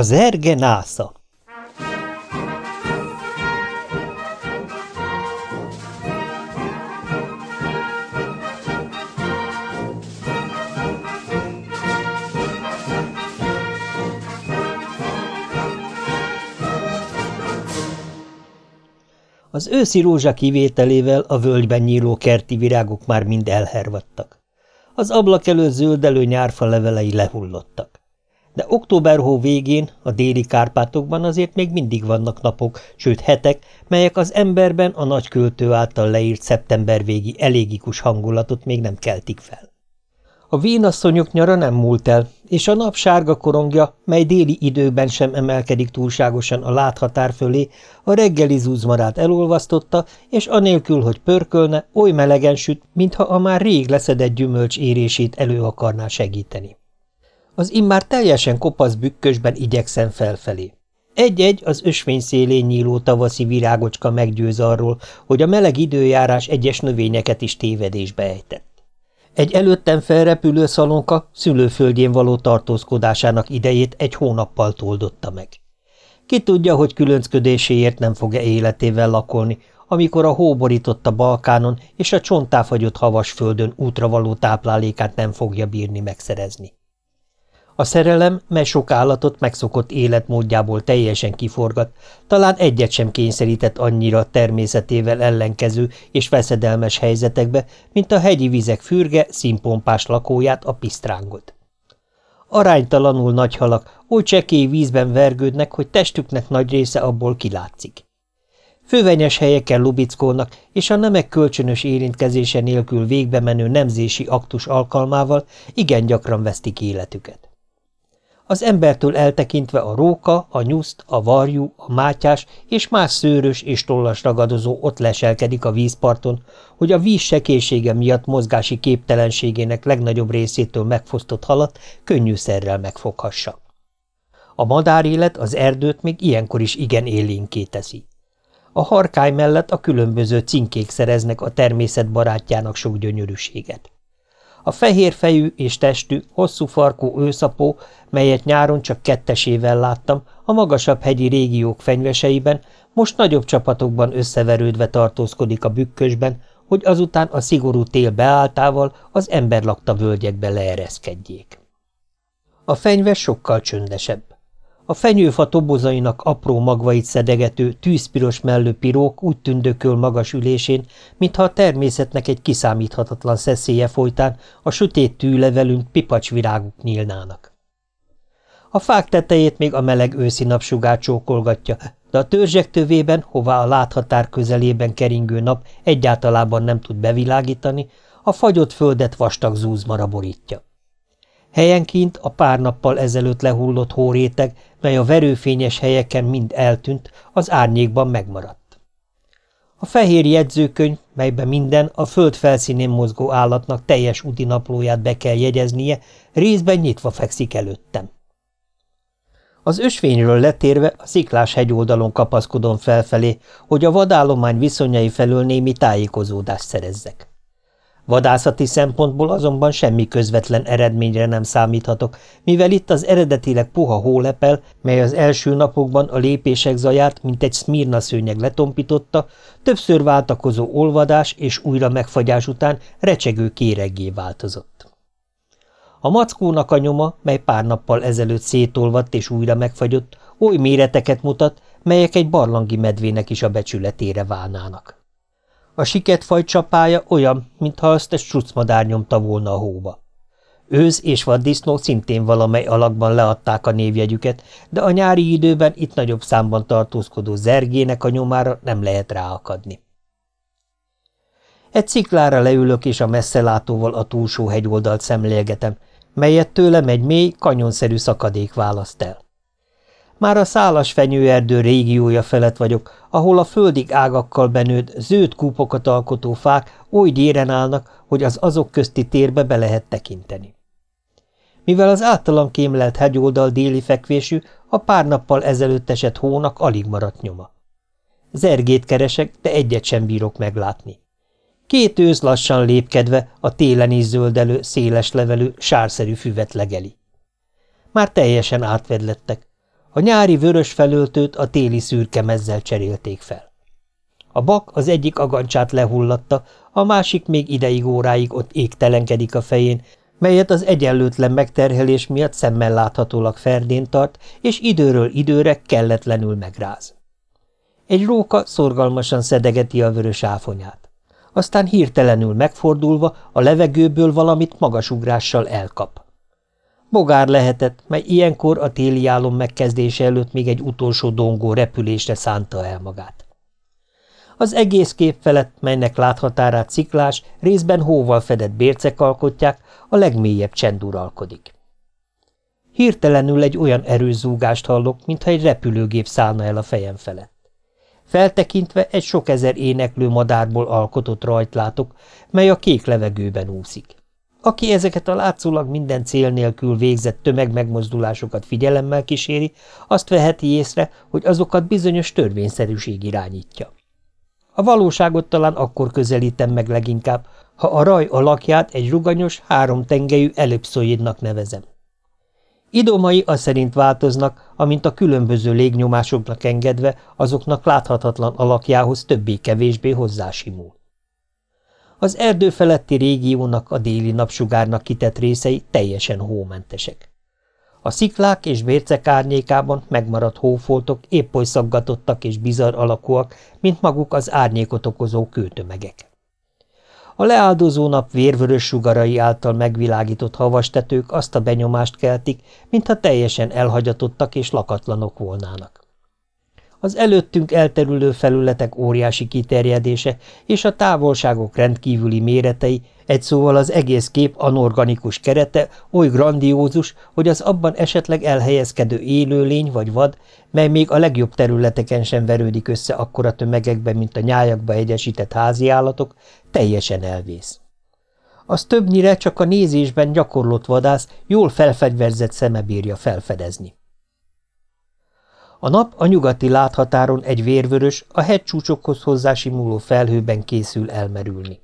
A zerge násza Az őszi rózsa kivételével a völgyben nyíló kerti virágok már mind elhervadtak. Az ablak előtt zöldelő nyárfa levelei lehullottak. De október hó végén a déli Kárpátokban azért még mindig vannak napok, sőt hetek, melyek az emberben a nagy költő által leírt szeptember végi elégikus hangulatot még nem keltik fel. A vénasszonyok nyara nem múlt el, és a nap sárga korongja, mely déli időben sem emelkedik túlságosan a láthatár fölé, a reggeli zúzmarát elolvasztotta, és anélkül, hogy pörkölne, oly melegen süt, mintha a már rég leszedett gyümölcs érését elő akarná segíteni. Az immár teljesen kopasz bükkösben igyekszem felfelé. Egy-egy az ösvény szélén nyíló tavaszi virágocska meggyőz arról, hogy a meleg időjárás egyes növényeket is tévedésbe ejtett. Egy előttem felrepülő szalonka szülőföldjén való tartózkodásának idejét egy hónappal toldotta meg. Ki tudja, hogy különcködéséért nem fog-e életével lakolni, amikor a hó borított Balkánon és a csontáfagyott havas földön útra való táplálékát nem fogja bírni megszerezni. A szerelem, mely sok állatot megszokott életmódjából teljesen kiforgat, talán egyet sem kényszerített annyira természetével ellenkező és veszedelmes helyzetekbe, mint a hegyi vizek fürge, színpompás lakóját, a pisztrángot. Aránytalanul nagy halak oly csekély vízben vergődnek, hogy testüknek nagy része abból kilátszik. Fővenyes helyeken lubickolnak, és a nemek kölcsönös érintkezése nélkül végbe menő nemzési aktus alkalmával igen gyakran vesztik életüket. Az embertől eltekintve a róka, a nyuszt, a varjú, a mátyás és más szőrös és tollas ragadozó ott leselkedik a vízparton, hogy a víz sekélysége miatt mozgási képtelenségének legnagyobb részétől megfosztott halat könnyűszerrel megfoghassa. A madárélet az erdőt még ilyenkor is igen élénké teszi. A harkály mellett a különböző cinkék szereznek a természet barátjának sok gyönyörűséget. A fehér fejű és testű, hosszú farkú őszapó, melyet nyáron csak kettesével láttam, a magasabb hegyi régiók fenyveseiben, most nagyobb csapatokban összeverődve tartózkodik a bükkösben, hogy azután a szigorú tél beálltával az emberlakta völgyekbe leereszkedjék. A fenyves sokkal csöndesebb. A fenyőfa tobozainak apró magvait szedegető, tűzpiros mellő pirók úgy tündököl magas ülésén, mintha a természetnek egy kiszámíthatatlan szeszélye folytán a sötét tűlevelünk pipacsviráguk nyílnának. A fák tetejét még a meleg őszi napsugár csókolgatja, de a törzsek tövében, hová a láthatár közelében keringő nap egyáltalában nem tud bevilágítani, a fagyott földet vastag zúzmara borítja. Helyenként a pár nappal ezelőtt lehullott hóréteg, mely a verőfényes helyeken mind eltűnt, az árnyékban megmaradt. A fehér jegyzőkönyv, melyben minden a föld felszínén mozgó állatnak teljes úti naplóját be kell jegyeznie, részben nyitva fekszik előttem. Az ösvényről letérve a sziklás hegyoldalon kapaszkodom felfelé, hogy a vadállomány viszonyai felől némi tájékozódást szerezzek. Vadászati szempontból azonban semmi közvetlen eredményre nem számíthatok, mivel itt az eredetileg puha hólepel, mely az első napokban a lépések zaját, mint egy szmirna szőnyeg letompította, többször váltakozó olvadás és újra megfagyás után recsegő kéreggé változott. A mackónak a nyoma, mely pár nappal ezelőtt szétolvadt és újra megfagyott, oly méreteket mutat, melyek egy barlangi medvének is a becsületére válnának. A siketfaj csapája olyan, mintha azt egy strucmadár nyomta volna a hóba. Őz és vaddisznó szintén valamely alakban leadták a névjegyüket, de a nyári időben itt nagyobb számban tartózkodó zergének a nyomára nem lehet ráakadni. Egy sziklára leülök, és a messzelátóval a túlsó hegyoldalt szemlélgetem, melyet tőlem egy mély, kanyonszerű szakadék választ el. Már a szálas fenyőerdő régiója felett vagyok, ahol a földig ágakkal benőtt, zöld kúpokat alkotó fák oly gyéren állnak, hogy az azok közti térbe be lehet tekinteni. Mivel az általam kémlelt hegyoldal déli fekvésű, a pár nappal ezelőtt esett hónak alig maradt nyoma. Zergét keresek, de egyet sem bírok meglátni. Két ősz lassan lépkedve a télen is zöldelő, széles levelű, sárszerű füvet legeli. Már teljesen átvedlettek, A nyári vörös felöltőt a téli szürke mezzel cserélték fel. A bak az egyik agancsát lehullatta, a másik még ideig óráig ott égtelenkedik a fején, melyet az egyenlőtlen megterhelés miatt szemmel láthatólag ferdén tart, és időről időre kelletlenül megráz. Egy róka szorgalmasan szedegeti a vörös áfonyát. Aztán hirtelenül megfordulva a levegőből valamit magasugrással elkap. Bogár lehetett, mely ilyenkor a téli álom megkezdése előtt még egy utolsó dongó repülésre szánta el magát. Az egész kép felett, melynek láthatárát sziklás, részben hóval fedett bércek alkotják, a legmélyebb csend uralkodik. Hirtelenül egy olyan erős zúgást hallok, mintha egy repülőgép szállna el a fejem felett. Feltekintve egy sok ezer éneklő madárból alkotott rajt látok, mely a kék levegőben úszik. Aki ezeket a látszólag minden cél nélkül végzett tömegmegmozdulásokat figyelemmel kíséri, azt veheti észre, hogy azokat bizonyos törvényszerűség irányítja. A valóságot talán akkor közelítem meg leginkább, ha a raj alakját egy ruganyos, háromtengelyű ellipszoidnak nevezem. Idomai az szerint változnak, amint a különböző légnyomásoknak engedve azoknak láthatatlan alakjához többé-kevésbé hozzásimul. Az erdő feletti régiónak a déli napsugárnak kitett részei teljesen hómentesek. A sziklák és bércek árnyékában megmaradt hófoltok épp oly szaggatottak és bizarr alakúak, mint maguk az árnyékot okozó kőtömegek. A leáldozó nap vérvörös sugarai által megvilágított havastetők azt a benyomást keltik, mintha teljesen elhagyatottak és lakatlanok volnának. Az előttünk elterülő felületek óriási kiterjedése és a távolságok rendkívüli méretei egy szóval az egész kép anorganikus kerete oly grandiózus, hogy az abban esetleg elhelyezkedő élőlény vagy vad, mely még a legjobb területeken sem verődik össze akkora tömegekben, mint a nyájakba egyesített háziállatok, teljesen elvész. Az többnyire csak a nézésben gyakorlott vadász, jól felfegyverzett szeme bírja felfedezni. A nap a nyugati láthatáron egy vérvörös, a hegycsúcsokhoz hozzásimuló felhőben készül elmerülni.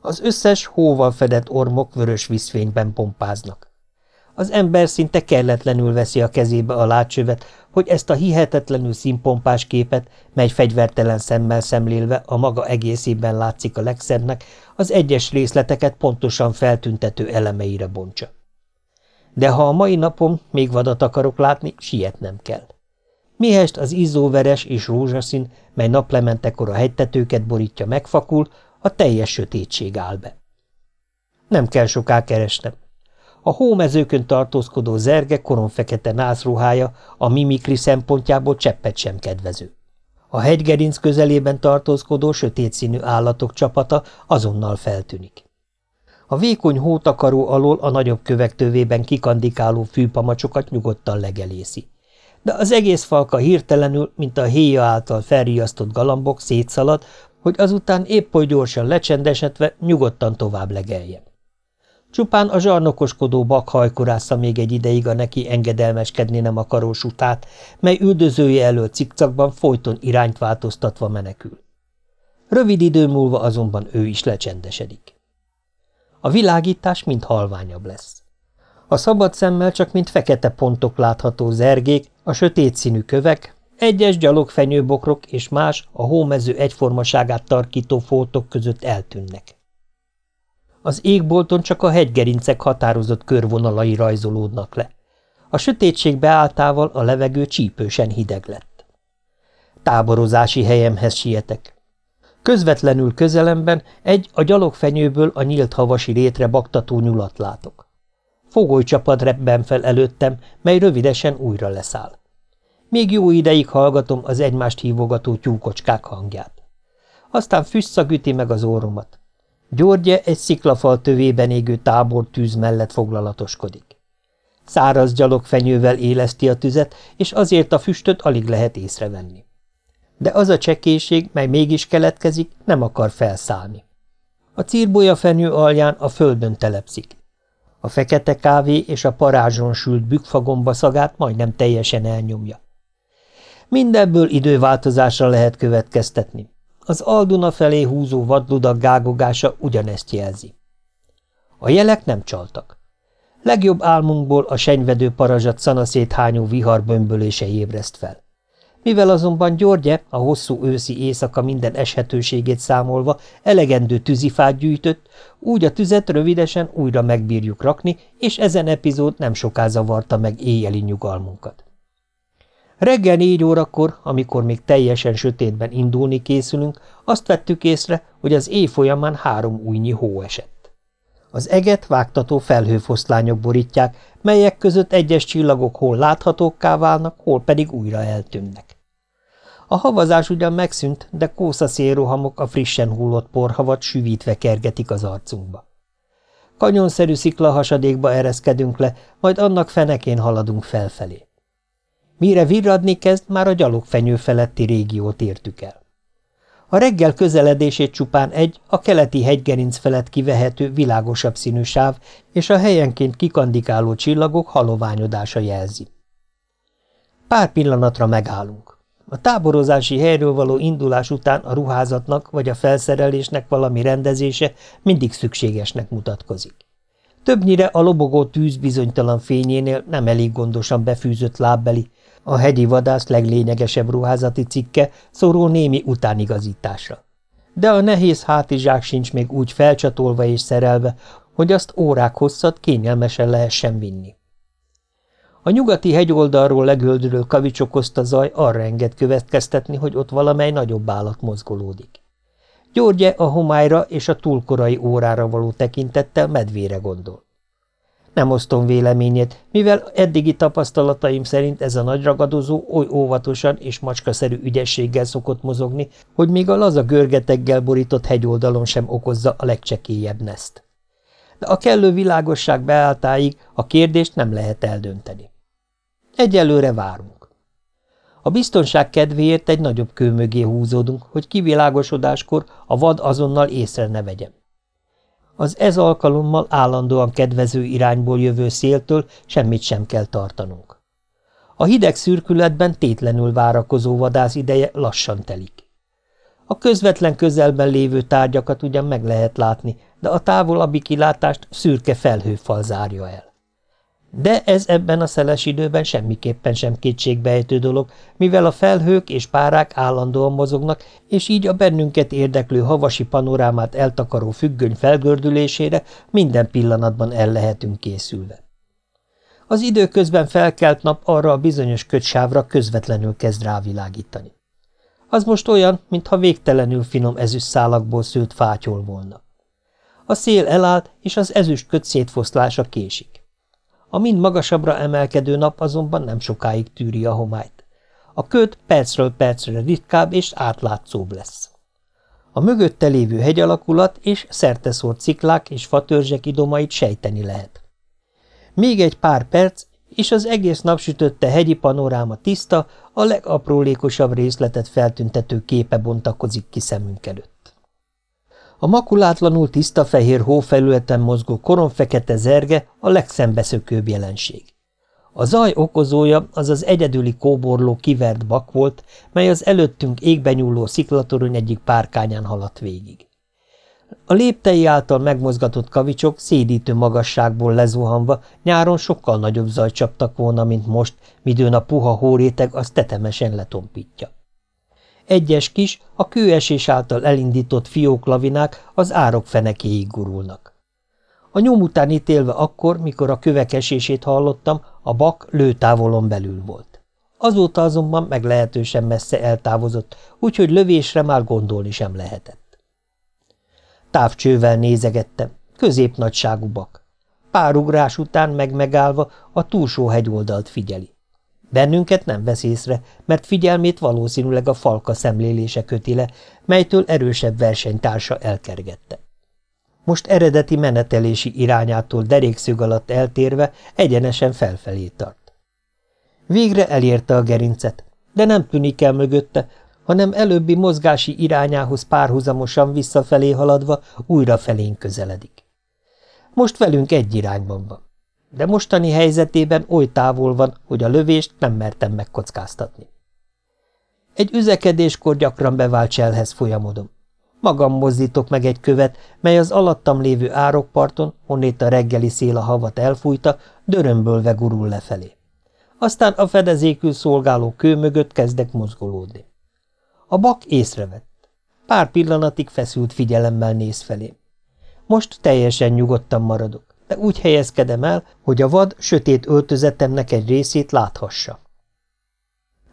Az összes hóval fedett ormok vörös vízfényben pompáznak. Az ember szinte kelletlenül veszi a kezébe a látcsövet, hogy ezt a hihetetlenül színpompás képet, mely fegyvertelen szemmel szemlélve a maga egészében látszik a legszebbnek, az egyes részleteket pontosan feltüntető elemeire bontsa. De ha a mai napon még vadat akarok látni, sietnem kell. Mihest az izzóveres és rózsaszín, mely naplementekor a hegytetőket borítja, megfakul, a teljes sötétség áll be. Nem kell soká keresnem. A hómezőkön tartózkodó zerge koronfekete nászruhája a mimikri szempontjából cseppet sem kedvező. A hegygerinc közelében tartózkodó sötét színű állatok csapata azonnal feltűnik. A vékony hótakaró alól a nagyobb kövek tövében kikandikáló fűpamacsokat nyugodtan legelészi. De az egész falka hirtelenül, mint a héja által felriasztott galambok szétszalad, hogy azután épp oly gyorsan lecsendesedve nyugodtan tovább legeljen. Csupán a zsarnokoskodó bak hajkorásza még egy ideig a neki engedelmeskedni nem akaró sutát, mely üldözője elől cikcakban folyton irányt változtatva menekül. Rövid idő múlva azonban ő is lecsendesedik. A világítás mind halványabb lesz. A szabad szemmel csak mint fekete pontok látható zergék, a sötét színű kövek, egyes gyalogfenyőbokrok és más a hómező egyformaságát tarkító foltok között eltűnnek. Az égbolton csak a hegygerincek határozott körvonalai rajzolódnak le. A sötétség beálltával a levegő csípősen hideg lett. Táborozási helyemhez sietek. Közvetlenül közelemben egy a gyalogfenyőből a nyílt havasi rétre baktató nyulat látok. Fogolycsapad repben fel előttem, mely rövidesen újra leszáll. Még jó ideig hallgatom az egymást hívogató tyúkocskák hangját. Aztán füsszag üti meg az orromat. Györgye egy sziklafal tövében égő tábor tűz mellett foglalatoskodik. Száraz gyalogfenyővel éleszti a tüzet, és azért a füstöt alig lehet észrevenni. De az a csekéség, mely mégis keletkezik, nem akar felszállni. A círbolya fenyő alján a földön telepszik. A fekete kávé és a parázson sült bükfagomba szagát majdnem teljesen elnyomja. Mindebből időváltozásra lehet következtetni. Az Alduna felé húzó vadludak gágogása ugyanezt jelzi. A jelek nem csaltak. Legjobb álmunkból a senyvedő parazsat szanaszét hányó vihar bömbölése ébreszt fel. Mivel azonban Györgye a hosszú őszi éjszaka minden eshetőségét számolva elegendő tűzifát gyűjtött, úgy a tüzet rövidesen újra megbírjuk rakni, és ezen epizód nem soká zavarta meg éjjeli nyugalmunkat. Reggel négy órakor, amikor még teljesen sötétben indulni készülünk, azt vettük észre, hogy az éj folyamán három újnyi hó esett. Az eget vágtató felhőfoszlányok borítják, melyek között egyes csillagok hol láthatókká válnak, hol pedig újra eltűnnek. A havazás ugyan megszűnt, de kósza szélrohamok a frissen hullott porhavat süvítve kergetik az arcunkba. Kanyonszerű sziklahasadékba ereszkedünk le, majd annak fenekén haladunk felfelé. Mire virradni kezd, már a gyalogfenyő feletti régiót értük el. A reggel közeledését csupán egy, a keleti hegygerinc felett kivehető világosabb színű sáv és a helyenként kikandikáló csillagok haloványodása jelzi. Pár pillanatra megállunk. A táborozási helyről való indulás után a ruházatnak vagy a felszerelésnek valami rendezése mindig szükségesnek mutatkozik. Többnyire a lobogó tűz bizonytalan fényénél nem elég gondosan befűzött lábbeli, a hegyi vadász leglényegesebb ruházati cikke szorul némi utánigazításra. De a nehéz hátizsák sincs még úgy felcsatolva és szerelve, hogy azt órák hosszat kényelmesen lehessen vinni. A nyugati hegyoldalról legöldülő kavics zaj arra enged következtetni, hogy ott valamely nagyobb állat mozgolódik. Györgye a homályra és a túlkorai órára való tekintettel medvére gondol. Nem osztom véleményét, mivel eddigi tapasztalataim szerint ez a nagy ragadozó oly óvatosan és macskaszerű ügyességgel szokott mozogni, hogy még a laza görgeteggel borított hegyoldalon sem okozza a legcsekélyebb neszt. De a kellő világosság beálltáig a kérdést nem lehet eldönteni. Egyelőre várunk. A biztonság kedvéért egy nagyobb kő mögé húzódunk, hogy kivilágosodáskor a vad azonnal észre ne vegyem. Az ez alkalommal állandóan kedvező irányból jövő széltől semmit sem kell tartanunk. A hideg szürkületben tétlenül várakozó vadász ideje lassan telik. A közvetlen közelben lévő tárgyakat ugyan meg lehet látni, de a távolabbi kilátást szürke felhőfal zárja el. De ez ebben a szeles időben semmiképpen sem kétségbejtő dolog, mivel a felhők és párák állandóan mozognak, és így a bennünket érdeklő havasi panorámát eltakaró függöny felgördülésére minden pillanatban el lehetünk készülve. Az időközben felkelt nap arra a bizonyos kötsávra közvetlenül kezd rávilágítani. Az most olyan, mintha végtelenül finom ezüst szálakból szőtt fátyol volna. A szél elállt, és az ezüst köt szétfoszlása késik. A mind magasabbra emelkedő nap azonban nem sokáig tűri a homályt. A köd percről percre ritkább és átlátszóbb lesz. A mögötte lévő hegyalakulat és szerteszórt sziklák és fatörzsek idomait sejteni lehet. Még egy pár perc, és az egész napsütötte hegyi panoráma tiszta, a legaprólékosabb részletet feltüntető képe bontakozik ki szemünk előtt. A makulátlanul tiszta fehér hófelületen mozgó koronfekete zerge a legszembeszökőbb jelenség. A zaj okozója az az egyedüli kóborló kivert bak volt, mely az előttünk égbe nyúló sziklatorony egyik párkányán haladt végig. A léptei által megmozgatott kavicsok szédítő magasságból lezuhanva nyáron sokkal nagyobb zaj csaptak volna, mint most, midőn a puha hóréteg az tetemesen letompítja. Egyes kis, a kőesés által elindított fióklavinák az árok fenekéig gurulnak. A nyom után ítélve akkor, mikor a kövek esését hallottam, a bak lőtávolon belül volt. Azóta azonban meglehetősen messze eltávozott, úgyhogy lövésre már gondolni sem lehetett. Távcsővel nézegettem, középnagyságú bak. Pár ugrás után meg-megállva a túlsó hegyoldalt figyeli. Bennünket nem vesz észre, mert figyelmét valószínűleg a falka szemlélése köti le, melytől erősebb versenytársa elkergette. Most eredeti menetelési irányától derékszög alatt eltérve egyenesen felfelé tart. Végre elérte a gerincet, de nem tűnik el mögötte, hanem előbbi mozgási irányához párhuzamosan visszafelé haladva újra felénk közeledik. Most velünk egy irányban van de mostani helyzetében oly távol van, hogy a lövést nem mertem megkockáztatni. Egy üzekedéskor gyakran bevált cselhez folyamodom. Magam mozdítok meg egy követ, mely az alattam lévő árokparton, honnét a reggeli szél a havat elfújta, dörömbölve gurul lefelé. Aztán a fedezékül szolgáló kő mögött kezdek mozgolódni. A bak észrevett. Pár pillanatig feszült figyelemmel néz felém. Most teljesen nyugodtan maradok, de úgy helyezkedem el, hogy a vad sötét öltözetemnek egy részét láthassa.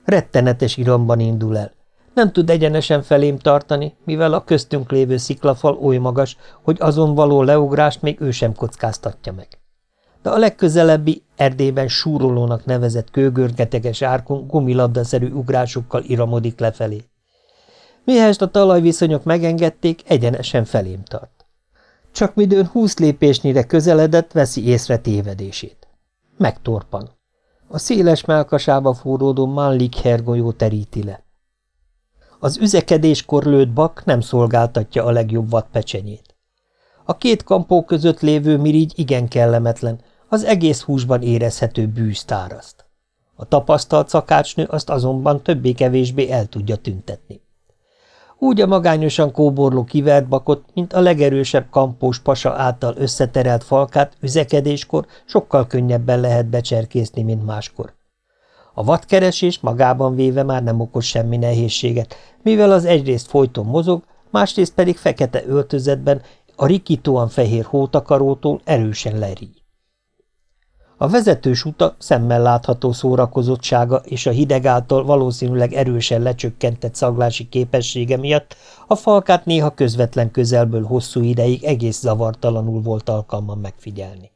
Rettenetes iramban indul el. Nem tud egyenesen felém tartani, mivel a köztünk lévő sziklafal oly magas, hogy azon való leugrást még ő sem kockáztatja meg. De a legközelebbi, erdében súrolónak nevezett kőgörgeteges árkon gumilabdaszerű ugrásokkal iramodik lefelé. Mihelyest a talajviszonyok megengedték, egyenesen felém tart. Csak midőn húsz lépésnyire közeledett, veszi észre tévedését. Megtorpan. A széles melkasába forródó Manlik hergolyó teríti le. Az üzekedéskor lőtt bak nem szolgáltatja a legjobb vadpecsenyét. A két kampó között lévő mirigy igen kellemetlen, az egész húsban érezhető bűz táraszt. A tapasztalt szakácsnő azt azonban többé-kevésbé el tudja tüntetni. Úgy a magányosan kóborló kivert bakot, mint a legerősebb kampós pasa által összeterelt falkát üzekedéskor sokkal könnyebben lehet becserkészni, mint máskor. A vadkeresés magában véve már nem okoz semmi nehézséget, mivel az egyrészt folyton mozog, másrészt pedig fekete öltözetben a rikítóan fehér hótakarótól erősen lerígy. A vezetős uta szemmel látható szórakozottsága és a hideg által valószínűleg erősen lecsökkentett szaglási képessége miatt a falkát néha közvetlen közelből hosszú ideig egész zavartalanul volt alkalma megfigyelni.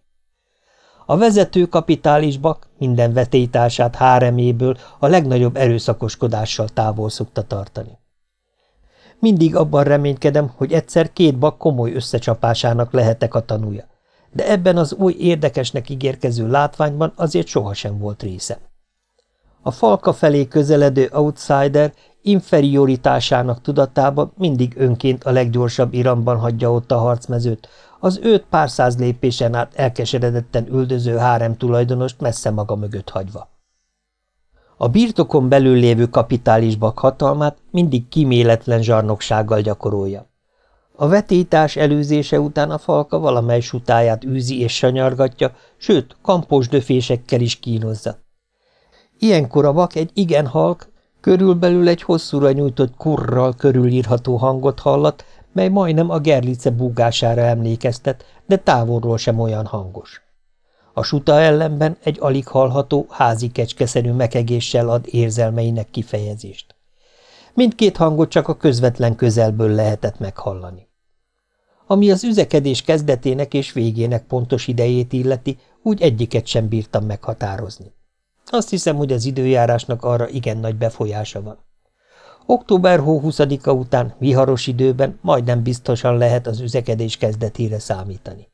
A vezető kapitális bak minden vetélytársát háreméből a legnagyobb erőszakoskodással távol szokta tartani. Mindig abban reménykedem, hogy egyszer két bak komoly összecsapásának lehetek a tanúja, de ebben az új érdekesnek ígérkező látványban azért sohasem volt részem. A falka felé közeledő outsider inferioritásának tudatában mindig önként a leggyorsabb iramban hagyja ott a harcmezőt, az őt pár száz lépésen át elkeseredetten üldöző hárem tulajdonost messze maga mögött hagyva. A birtokon belül lévő kapitális bak hatalmát mindig kiméletlen zsarnoksággal gyakorolja. A vetétás előzése után a falka valamely sutáját űzi és sanyargatja, sőt, kampós döfésekkel is kínozza. Ilyenkor a vak egy igen halk, körülbelül egy hosszúra nyújtott kurral körülírható hangot hallat, mely majdnem a gerlice búgására emlékeztet, de távolról sem olyan hangos. A suta ellenben egy alig hallható, házi kecskeszerű mekegéssel ad érzelmeinek kifejezést. Mindkét hangot csak a közvetlen közelből lehetett meghallani. Ami az üzekedés kezdetének és végének pontos idejét illeti, úgy egyiket sem bírtam meghatározni. Azt hiszem, hogy az időjárásnak arra igen nagy befolyása van. Október hó 20-a után viharos időben majdnem biztosan lehet az üzekedés kezdetére számítani.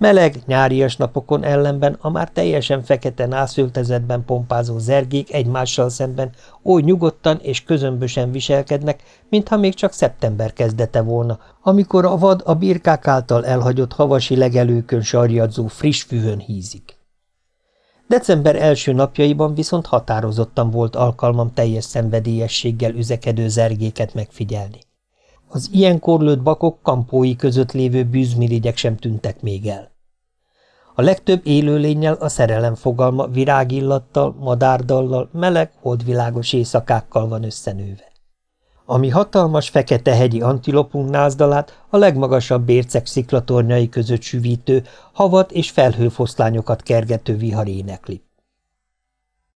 Meleg, nyárias napokon ellenben a már teljesen fekete nászöltezetben pompázó zergék egymással szemben oly nyugodtan és közömbösen viselkednek, mintha még csak szeptember kezdete volna, amikor a vad a birkák által elhagyott havasi legelőkön sarjadzó friss fühön hízik. December első napjaiban viszont határozottan volt alkalmam teljes szenvedélyességgel üzekedő zergéket megfigyelni. Az ilyenkor lőtt bakok kampói között lévő bűzmirigyek sem tűntek még el. A legtöbb élőlényel a szerelem fogalma virágillattal, madárdallal, meleg, holdvilágos éjszakákkal van összenőve. Ami hatalmas fekete hegyi antilopunk názdalát a legmagasabb bércek sziklatornyai között süvítő, havat és felhőfoszlányokat kergető vihar énekli.